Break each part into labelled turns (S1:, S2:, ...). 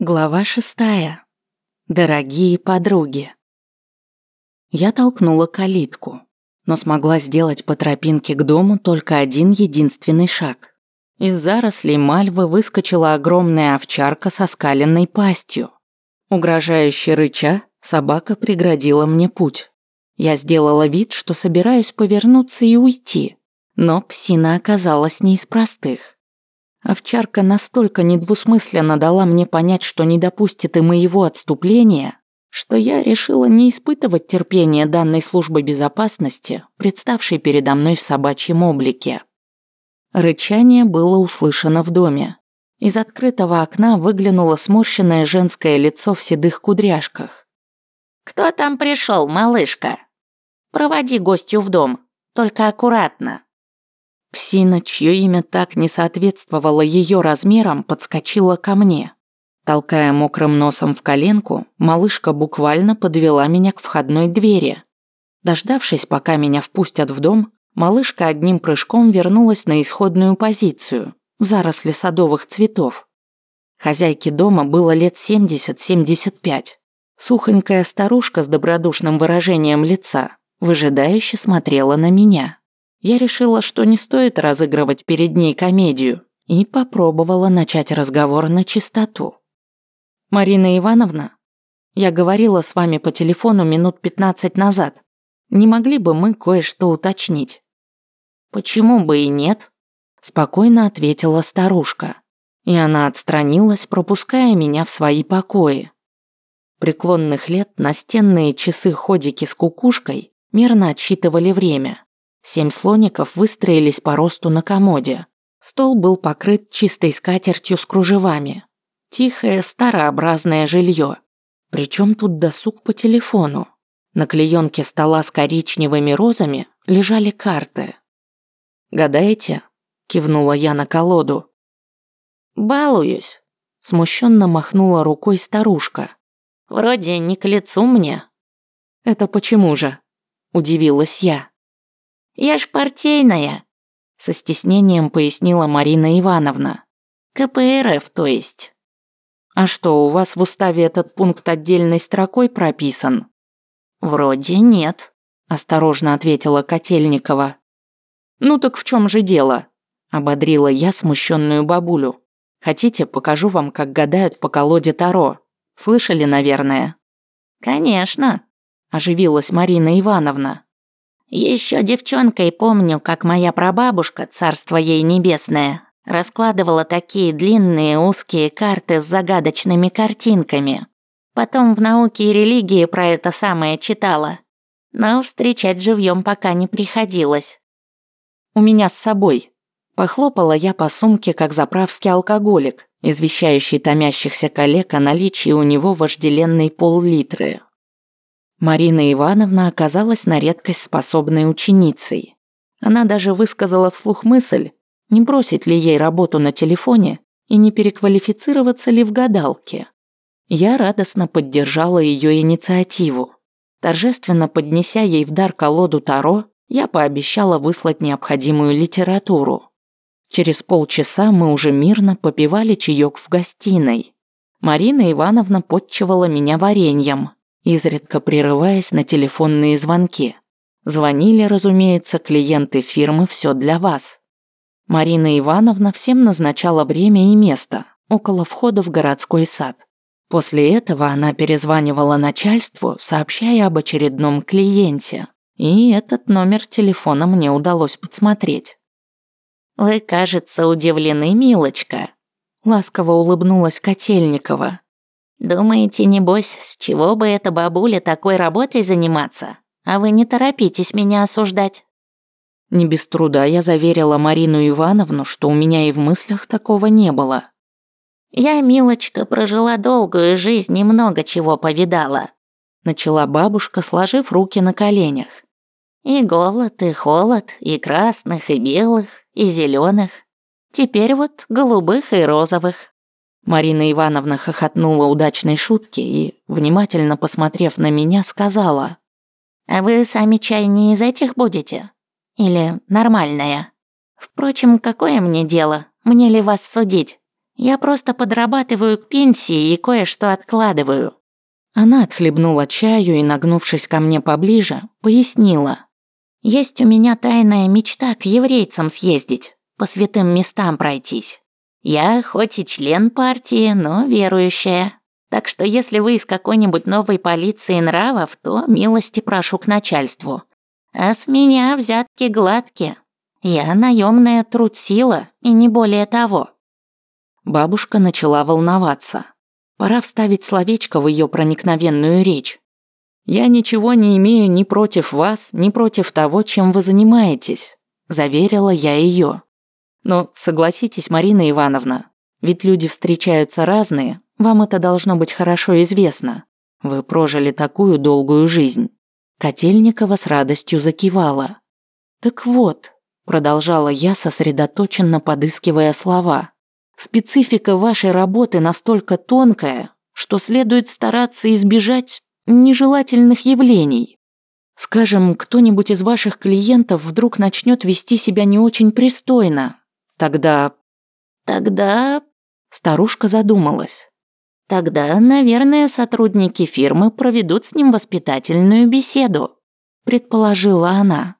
S1: Глава шестая. Дорогие подруги. Я толкнула калитку, но смогла сделать по тропинке к дому только один единственный шаг. Из зарослей мальвы выскочила огромная овчарка со скаленной пастью. Угрожающе рыча, собака преградила мне путь. Я сделала вид, что собираюсь повернуться и уйти, но псина оказалась не из простых. Овчарка настолько недвусмысленно дала мне понять, что не допустит и моего отступления, что я решила не испытывать терпения данной службы безопасности, представшей передо мной в собачьем облике. Рычание было услышано в доме. Из открытого окна выглянуло сморщенное женское лицо в седых кудряшках.
S2: «Кто там пришел, малышка? Проводи гостью в дом, только аккуратно».
S1: Псина, чье имя так не соответствовало ее размерам, подскочила ко мне. Толкая мокрым носом в коленку, малышка буквально подвела меня к входной двери. Дождавшись, пока меня впустят в дом, малышка одним прыжком вернулась на исходную позицию, в заросли садовых цветов. Хозяйке дома было лет 70-75. Сухонькая старушка с добродушным выражением лица выжидающе смотрела на меня. Я решила, что не стоит разыгрывать перед ней комедию, и попробовала начать разговор на чистоту. «Марина Ивановна, я говорила с вами по телефону минут 15 назад. Не могли бы мы кое-что уточнить?»
S2: «Почему бы и нет?»
S1: Спокойно ответила старушка. И она отстранилась, пропуская меня в свои покои. Преклонных лет настенные часы-ходики с кукушкой мерно отсчитывали время. Семь слоников выстроились по росту на комоде. Стол был покрыт чистой скатертью с кружевами. Тихое, старообразное жилье. Причем тут досуг по телефону. На клеенке стола с коричневыми розами лежали карты. «Гадаете?» – кивнула я на колоду.
S2: «Балуюсь», –
S1: смущенно махнула рукой старушка.
S2: «Вроде не к лицу мне».
S1: «Это почему же?» – удивилась я.
S2: Я ж партийная», – со стеснением пояснила Марина Ивановна. «КПРФ, то есть».
S1: «А что, у вас в уставе этот пункт отдельной строкой прописан?»
S2: «Вроде нет», – осторожно ответила Котельникова.
S1: «Ну так в чем же дело?» – ободрила я смущенную бабулю. «Хотите, покажу вам, как гадают по колоде Таро? Слышали, наверное?»
S2: «Конечно», – оживилась Марина Ивановна. Еще девчонкой помню, как моя прабабушка, царство ей небесное, раскладывала такие длинные узкие карты с загадочными картинками. Потом в науке и религии про это самое читала. Но встречать живьем пока не приходилось.
S1: «У меня с собой». Похлопала я по сумке, как заправский алкоголик, извещающий томящихся коллег о наличии у него вожделенной пол-литры. Марина Ивановна оказалась на редкость способной ученицей. Она даже высказала вслух мысль, не бросить ли ей работу на телефоне и не переквалифицироваться ли в гадалке. Я радостно поддержала ее инициативу. Торжественно поднеся ей в дар колоду Таро, я пообещала выслать необходимую литературу. Через полчаса мы уже мирно попивали чаек в гостиной. Марина Ивановна подчевала меня вареньем, изредка прерываясь на телефонные звонки. Звонили, разумеется, клиенты фирмы «Все для вас». Марина Ивановна всем назначала время и место около входа в городской сад. После этого она перезванивала начальству, сообщая об очередном клиенте. И этот номер телефона мне удалось подсмотреть.
S2: «Вы, кажется, удивлены, милочка», – ласково улыбнулась Котельникова. Думаете, небось, с чего бы эта бабуля такой работой заниматься? А вы не торопитесь меня осуждать.
S1: Не без труда я заверила Марину Ивановну, что у меня и в мыслях такого не было.
S2: Я, милочка, прожила долгую жизнь и много чего повидала.
S1: Начала бабушка, сложив руки на коленях.
S2: И голод, и холод, и красных, и белых, и зеленых. Теперь вот голубых и розовых.
S1: Марина Ивановна хохотнула удачной шутки и, внимательно посмотрев на меня, сказала.
S2: «А вы сами чай не из этих будете? Или нормальная? Впрочем, какое мне дело? Мне ли вас судить? Я просто подрабатываю к пенсии и кое-что откладываю».
S1: Она отхлебнула чаю и, нагнувшись ко мне поближе, пояснила.
S2: «Есть у меня тайная мечта к еврейцам съездить, по святым местам пройтись. Я хоть и член партии, но верующая. Так что если вы из какой-нибудь новой полиции нравов, то милости прошу к начальству. А с меня взятки гладкие. Я наемная трудсила, и не более того».
S1: Бабушка начала волноваться. Пора вставить словечко в ее проникновенную речь. «Я ничего не имею ни против вас, ни против того, чем вы занимаетесь», – заверила я ее. «Но согласитесь, Марина Ивановна, ведь люди встречаются разные, вам это должно быть хорошо известно. Вы прожили такую долгую жизнь». Котельникова с радостью закивала. «Так вот», – продолжала я, сосредоточенно подыскивая слова, «специфика вашей работы настолько тонкая, что следует стараться избежать нежелательных явлений. Скажем, кто-нибудь из ваших клиентов вдруг начнет вести себя не очень пристойно. Тогда...
S2: Тогда...
S1: Старушка задумалась.
S2: Тогда, наверное, сотрудники фирмы проведут с ним воспитательную беседу, предположила она.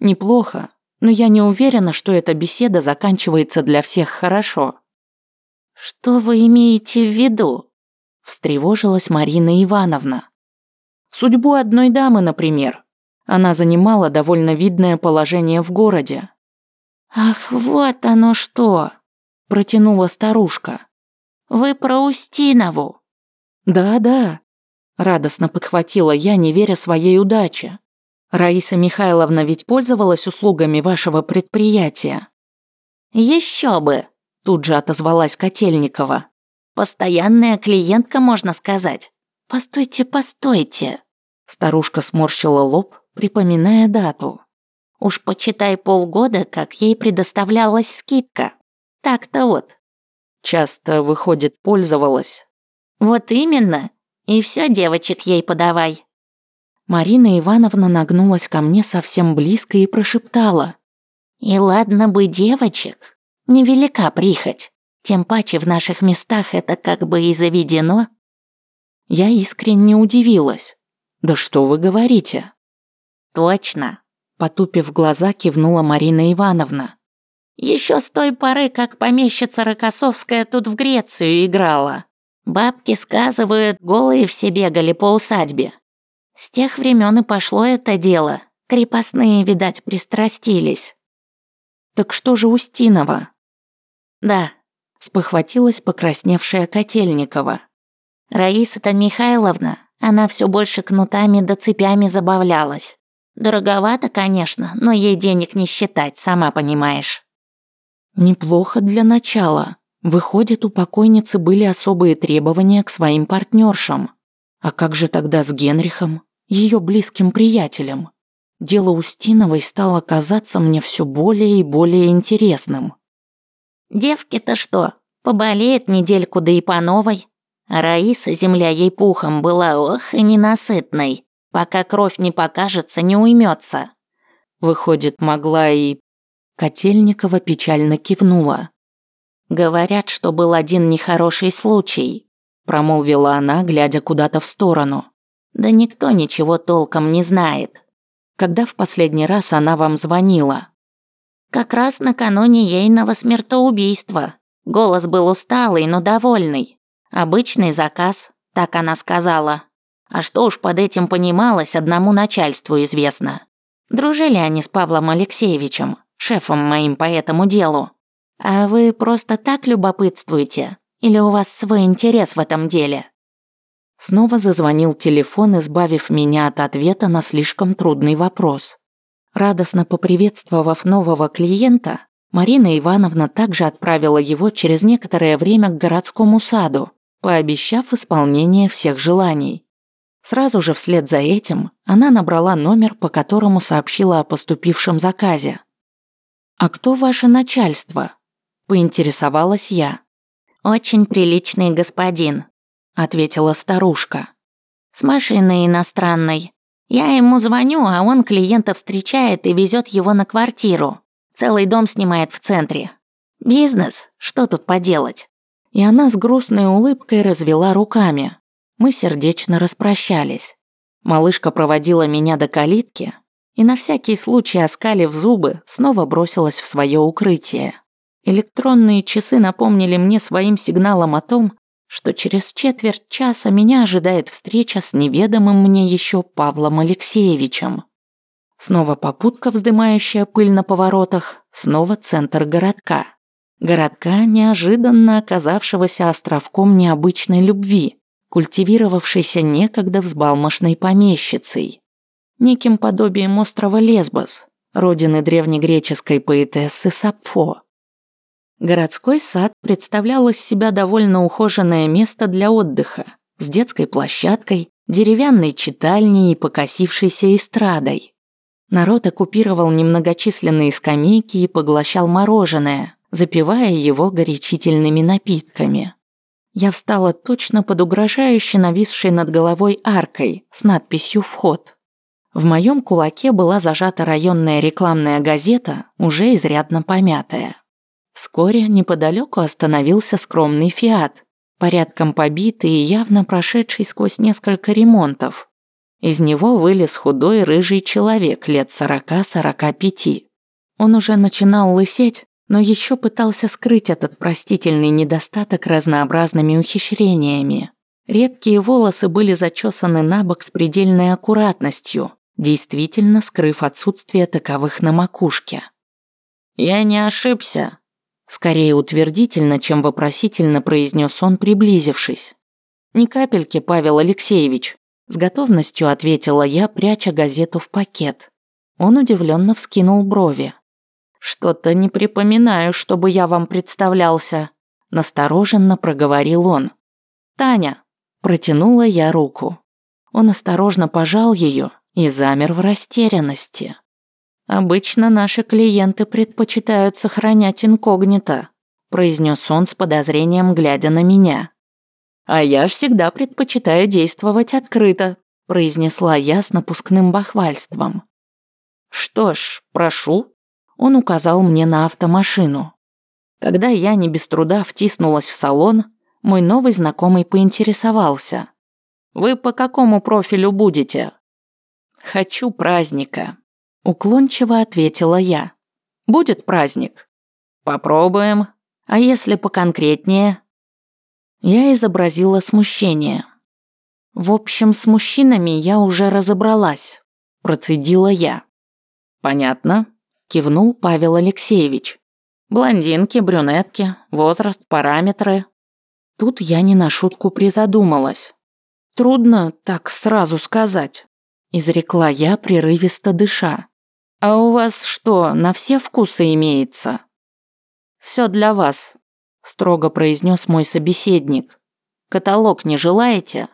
S1: Неплохо, но я не уверена, что эта беседа заканчивается для всех хорошо.
S2: Что вы имеете в виду?
S1: встревожилась Марина Ивановна. Судьбу одной дамы, например. Она занимала довольно видное положение в городе.
S2: Ах, вот оно что, протянула старушка. Вы про Устинову?»
S1: «Да-да», – радостно подхватила я, не веря своей удаче. «Раиса Михайловна ведь пользовалась услугами вашего предприятия».
S2: «Еще бы», –
S1: тут же отозвалась Котельникова.
S2: «Постоянная клиентка, можно сказать. Постойте, постойте».
S1: Старушка сморщила лоб, припоминая дату.
S2: «Уж почитай полгода, как ей предоставлялась скидка. Так-то вот,
S1: Часто, выходит, пользовалась.
S2: Вот именно. И все девочек ей подавай.
S1: Марина Ивановна нагнулась ко мне совсем близко и прошептала.
S2: И ладно бы девочек. Невелика прихоть. Тем паче в наших местах это как бы и заведено.
S1: Я искренне удивилась. Да что вы говорите?
S2: Точно.
S1: Потупив глаза, кивнула Марина Ивановна.
S2: Еще с той поры, как помещица Рокоссовская тут в Грецию играла. Бабки сказывают, голые все бегали по усадьбе. С тех времен и пошло это дело. Крепостные, видать, пристрастились.
S1: Так что же Устинова?
S2: Да,
S1: спохватилась покрасневшая Котельникова.
S2: Раиса-то Михайловна, она все больше кнутами да цепями забавлялась. Дороговато, конечно, но ей денег не считать, сама понимаешь.
S1: Неплохо для начала. Выходит, у покойницы были особые требования к своим партнершам. А как же тогда с Генрихом, ее близким приятелем? Дело Устиновой стало казаться мне все более и более интересным.
S2: Девки-то что, поболеет недельку да и по новой? А Раиса, земля ей пухом, была ох и ненасытной. Пока кровь не покажется, не уймется.
S1: Выходит, могла и Котельникова печально кивнула.
S2: «Говорят, что был один нехороший случай»,
S1: промолвила она, глядя куда-то в сторону.
S2: «Да никто ничего толком не знает».
S1: «Когда в последний раз она вам звонила?»
S2: «Как раз накануне ейного смертоубийства. Голос был усталый, но довольный. Обычный заказ, так она сказала. А что уж под этим понималось, одному начальству известно. Дружили они с Павлом Алексеевичем шефом моим по этому делу. А вы просто так любопытствуете? Или у вас свой интерес в этом деле?»
S1: Снова зазвонил телефон, избавив меня от ответа на слишком трудный вопрос. Радостно поприветствовав нового клиента, Марина Ивановна также отправила его через некоторое время к городскому саду, пообещав исполнение всех желаний. Сразу же вслед за этим она набрала номер, по которому сообщила о поступившем заказе. «А кто ваше начальство?» – поинтересовалась я.
S2: «Очень приличный господин», – ответила старушка. «С машиной иностранной. Я ему звоню, а он клиента встречает и везет его на квартиру. Целый дом снимает в центре. Бизнес, что тут поделать?
S1: И она с грустной улыбкой развела руками. Мы сердечно распрощались. Малышка проводила меня до калитки и на всякий случай, оскалив зубы, снова бросилась в свое укрытие. Электронные часы напомнили мне своим сигналом о том, что через четверть часа меня ожидает встреча с неведомым мне еще Павлом Алексеевичем. Снова попутка, вздымающая пыль на поворотах, снова центр городка. Городка, неожиданно оказавшегося островком необычной любви, культивировавшейся некогда взбалмошной помещицей. Неким подобием острова Лесбос, родины древнегреческой поэтессы Сапфо. Городской сад представлял из себя довольно ухоженное место для отдыха с детской площадкой, деревянной читальней и покосившейся эстрадой. Народ оккупировал немногочисленные скамейки и поглощал мороженое, запивая его горячительными напитками. Я встала точно под угрожающе нависшей над головой аркой с надписью «Вход». В моем кулаке была зажата районная рекламная газета, уже изрядно помятая. Вскоре неподалеку остановился скромный «Фиат», порядком побитый и явно прошедший сквозь несколько ремонтов. Из него вылез худой рыжий человек лет сорока-сорока пяти. Он уже начинал лысеть, но еще пытался скрыть этот простительный недостаток разнообразными ухищрениями. Редкие волосы были зачесаны на бок с предельной аккуратностью, действительно скрыв отсутствие таковых на макушке. «Я не ошибся», Скорее утвердительно, чем вопросительно произнес он, приблизившись. «Ни капельки, Павел Алексеевич», с готовностью ответила я, пряча газету в пакет. Он удивленно вскинул брови. «Что-то не припоминаю, чтобы я вам представлялся», настороженно проговорил он. «Таня», протянула я руку. Он осторожно пожал ее и замер в растерянности. «Обычно наши клиенты предпочитают сохранять инкогнито», произнес он с подозрением, глядя на меня. «А я всегда предпочитаю действовать открыто», произнесла я с напускным бахвальством. «Что ж, прошу», он указал мне на автомашину. Когда я не без труда втиснулась в салон, мой новый знакомый поинтересовался. «Вы по какому профилю будете?» «Хочу праздника», Уклончиво ответила я. Будет праздник. Попробуем. А если поконкретнее? Я изобразила смущение. В общем, с мужчинами я уже разобралась. Процедила я. Понятно. Кивнул Павел Алексеевич. Блондинки, брюнетки, возраст, параметры. Тут я не на шутку призадумалась. Трудно так сразу сказать. Изрекла я, прерывисто дыша. «А у вас что, на все вкусы имеется?» «Все для вас», – строго произнес мой собеседник. «Каталог не желаете?»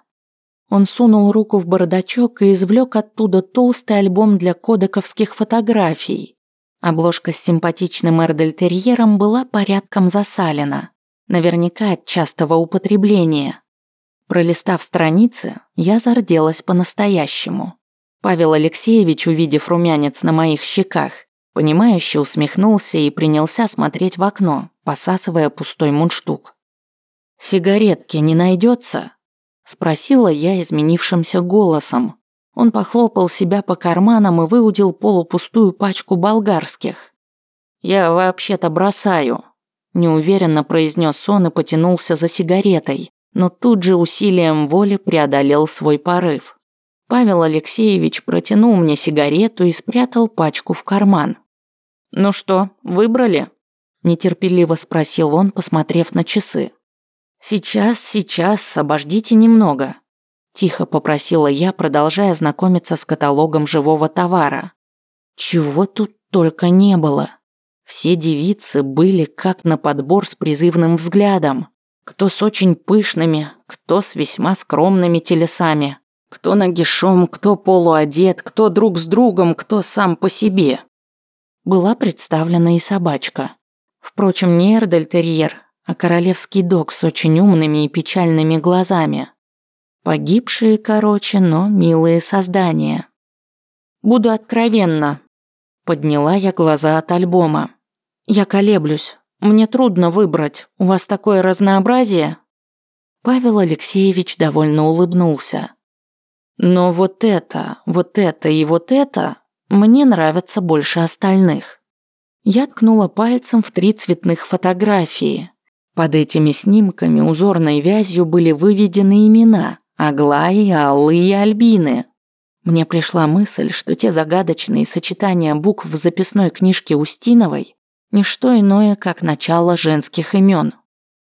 S1: Он сунул руку в бардачок и извлек оттуда толстый альбом для кодековских фотографий. Обложка с симпатичным эрдельтерьером была порядком засалена, наверняка от частого употребления. Пролистав страницы, я зарделась по-настоящему. Павел Алексеевич, увидев румянец на моих щеках, понимающе усмехнулся и принялся смотреть в окно, посасывая пустой мундштук. «Сигаретки не найдется? спросила я изменившимся голосом. Он похлопал себя по карманам и выудил полупустую пачку болгарских. «Я вообще-то бросаю», – неуверенно произнес он и потянулся за сигаретой, но тут же усилием воли преодолел свой порыв. Павел Алексеевич протянул мне сигарету и спрятал пачку в карман. «Ну что, выбрали?» – нетерпеливо спросил он, посмотрев на часы. «Сейчас, сейчас, обождите немного», – тихо попросила я, продолжая знакомиться с каталогом живого товара. Чего тут только не было. Все девицы были как на подбор с призывным взглядом. Кто с очень пышными, кто с весьма скромными телесами, кто нагишом, кто полуодет, кто друг с другом, кто сам по себе. Была представлена и собачка. Впрочем, не эрдельтерьер, а королевский дог с очень умными и печальными глазами. Погибшие, короче, но милые создания. Буду откровенна. Подняла я глаза от альбома. Я колеблюсь. Мне трудно выбрать. У вас такое разнообразие?» Павел Алексеевич довольно улыбнулся. «Но вот это, вот это и вот это мне нравятся больше остальных». Я ткнула пальцем в три цветных фотографии. Под этими снимками узорной вязью были выведены имена Аглаи, Аллы и Альбины. Мне пришла мысль, что те загадочные сочетания букв в записной книжке Устиновой – не что иное, как начало женских имен.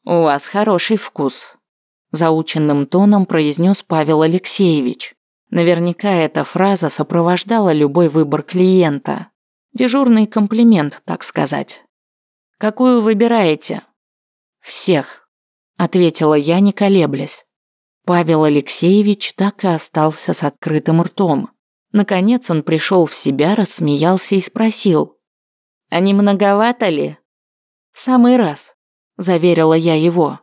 S1: «У вас хороший вкус», – заученным тоном произнес Павел Алексеевич. Наверняка эта фраза сопровождала любой выбор клиента. Дежурный комплимент, так сказать. «Какую выбираете?» «Всех», – ответила я, не колеблясь. Павел Алексеевич так и остался с открытым ртом. Наконец он пришел в себя, рассмеялся и спросил. «А не многовато ли?» «В самый раз», – заверила я его.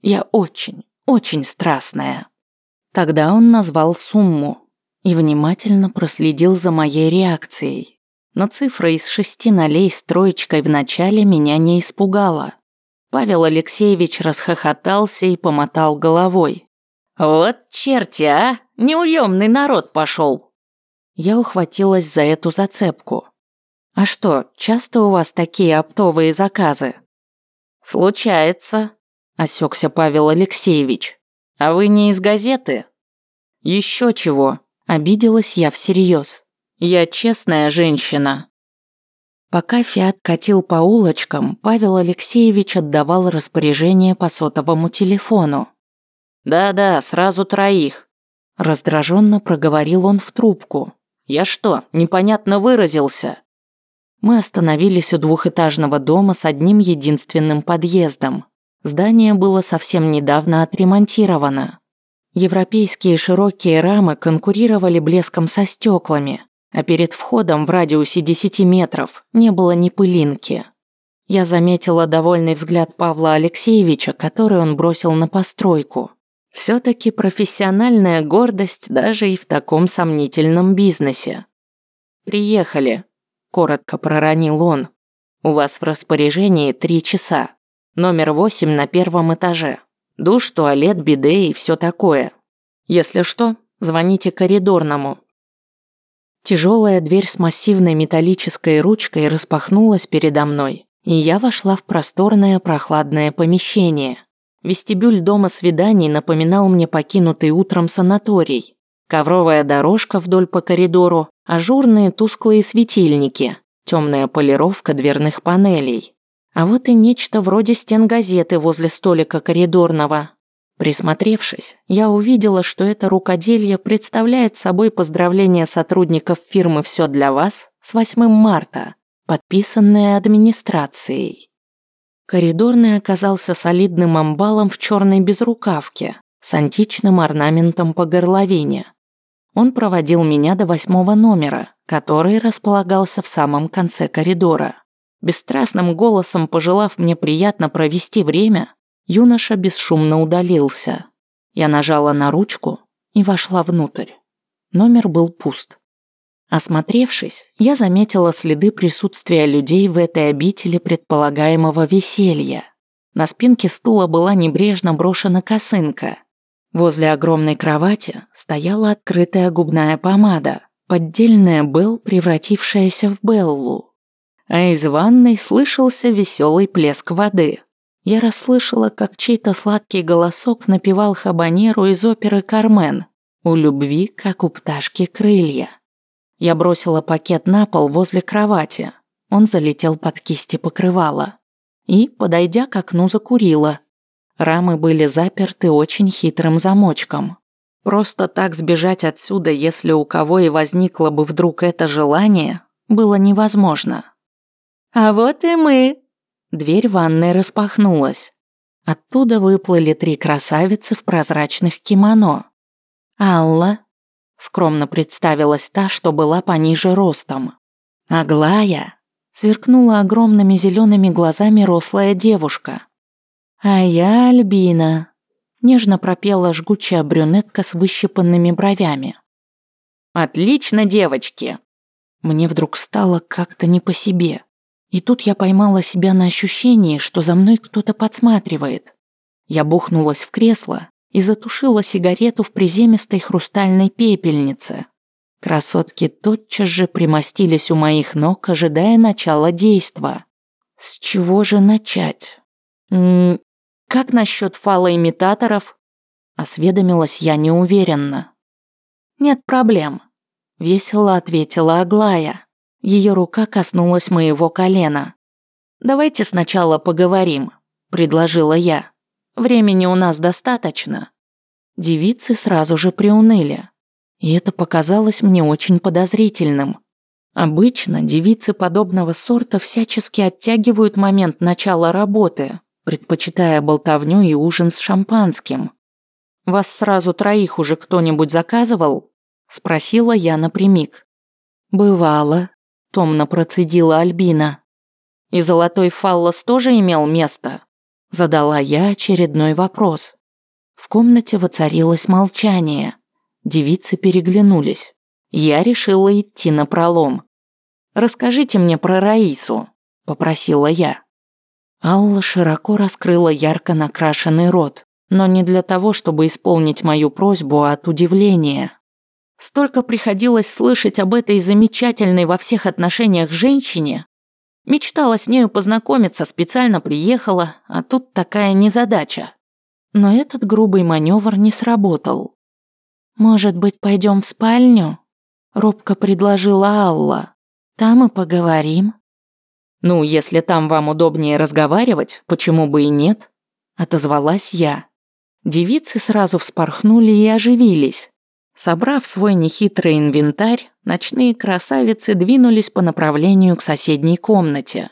S1: «Я очень, очень страстная». Тогда он назвал сумму и внимательно проследил за моей реакцией. Но цифра из шести нолей с троечкой в начале меня не испугала. Павел Алексеевич расхохотался и помотал головой. «Вот черти, а! Неуемный народ пошел!» Я ухватилась за эту зацепку. «А что, часто у вас такие оптовые заказы?» «Случается», – осекся Павел Алексеевич. «А вы не из газеты?» «Еще чего», – обиделась я всерьез. «Я честная женщина». Пока Фиат катил по улочкам, Павел Алексеевич отдавал распоряжение по сотовому телефону. «Да-да, сразу троих», – раздраженно проговорил он в трубку. «Я что, непонятно выразился?» Мы остановились у двухэтажного дома с одним единственным подъездом. Здание было совсем недавно отремонтировано. Европейские широкие рамы конкурировали блеском со стеклами, а перед входом в радиусе 10 метров не было ни пылинки. Я заметила довольный взгляд Павла Алексеевича, который он бросил на постройку. Все-таки профессиональная гордость даже и в таком сомнительном бизнесе. «Приехали», – коротко проронил он. «У вас в распоряжении три часа. Номер восемь на первом этаже. Душ, туалет, биде и все такое. Если что, звоните коридорному». Тяжелая дверь с массивной металлической ручкой распахнулась передо мной, и я вошла в просторное прохладное помещение. Вестибюль дома свиданий напоминал мне покинутый утром санаторий. Ковровая дорожка вдоль по коридору, ажурные тусклые светильники, темная полировка дверных панелей. А вот и нечто вроде стен газеты возле столика коридорного. Присмотревшись, я увидела, что это рукоделье представляет собой поздравление сотрудников фирмы «Все для вас» с 8 марта, подписанное администрацией. Коридорный оказался солидным амбалом в черной безрукавке с античным орнаментом по горловине. Он проводил меня до восьмого номера, который располагался в самом конце коридора. Бесстрастным голосом пожелав мне приятно провести время, юноша бесшумно удалился. Я нажала на ручку и вошла внутрь. Номер был пуст. Осмотревшись, я заметила следы присутствия людей в этой обители предполагаемого веселья. На спинке стула была небрежно брошена косынка. Возле огромной кровати стояла открытая губная помада, поддельная Белл, превратившаяся в Беллу. А из ванной слышался веселый плеск воды. Я расслышала, как чей-то сладкий голосок напевал хабанеру из оперы «Кармен». «У любви, как у пташки, крылья». Я бросила пакет на пол возле кровати. Он залетел под кисти покрывала. И, подойдя к окну, закурила. Рамы были заперты очень хитрым замочком. Просто так сбежать отсюда, если у кого и возникло бы вдруг это желание, было невозможно. «А вот и мы!» Дверь ванной распахнулась. Оттуда выплыли три красавицы в прозрачных кимоно. Алла, Скромно представилась та, что была пониже ростом. Аглая сверкнула огромными зелеными глазами рослая девушка. А я Альбина, нежно пропела жгучая брюнетка с выщипанными бровями. Отлично, девочки. Мне вдруг стало как-то не по себе. И тут я поймала себя на ощущении, что за мной кто-то подсматривает. Я бухнулась в кресло и затушила сигарету в приземистой хрустальной пепельнице. Красотки тотчас же примостились у моих ног, ожидая начала действа. С чего же начать? М -м как насчет фалоимитаторов? Осведомилась я неуверенно. Нет проблем. Весело ответила Аглая. Ее рука коснулась моего колена. «Давайте сначала поговорим», – предложила я. «Времени у нас достаточно». Девицы сразу же приуныли. И это показалось мне очень подозрительным. Обычно девицы подобного сорта всячески оттягивают момент начала работы, предпочитая болтовню и ужин с шампанским. «Вас сразу троих уже кто-нибудь заказывал?» – спросила я напрямик. «Бывало», – томно процедила Альбина. «И золотой фаллос тоже имел место?» – задала я очередной вопрос. В комнате воцарилось молчание. Девицы переглянулись. Я решила идти на пролом. «Расскажите мне про Раису», – попросила я. Алла широко раскрыла ярко накрашенный рот, но не для того, чтобы исполнить мою просьбу, а от удивления. Столько приходилось слышать об этой замечательной во всех отношениях женщине. Мечтала с нею познакомиться, специально приехала, а тут такая незадача. Но этот грубый маневр не сработал. «Может быть, пойдем в спальню?» – робко предложила Алла. «Там и поговорим». «Ну, если там вам удобнее разговаривать, почему бы и нет?» – отозвалась я. Девицы сразу вспорхнули и оживились. Собрав свой нехитрый инвентарь, ночные красавицы двинулись по направлению к соседней комнате.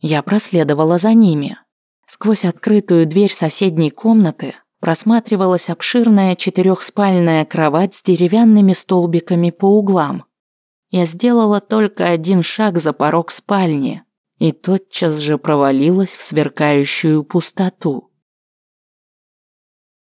S1: Я проследовала за ними. Сквозь открытую дверь соседней комнаты просматривалась обширная четырехспальная кровать с деревянными столбиками по углам. Я сделала только один шаг за порог спальни и тотчас же провалилась в сверкающую пустоту.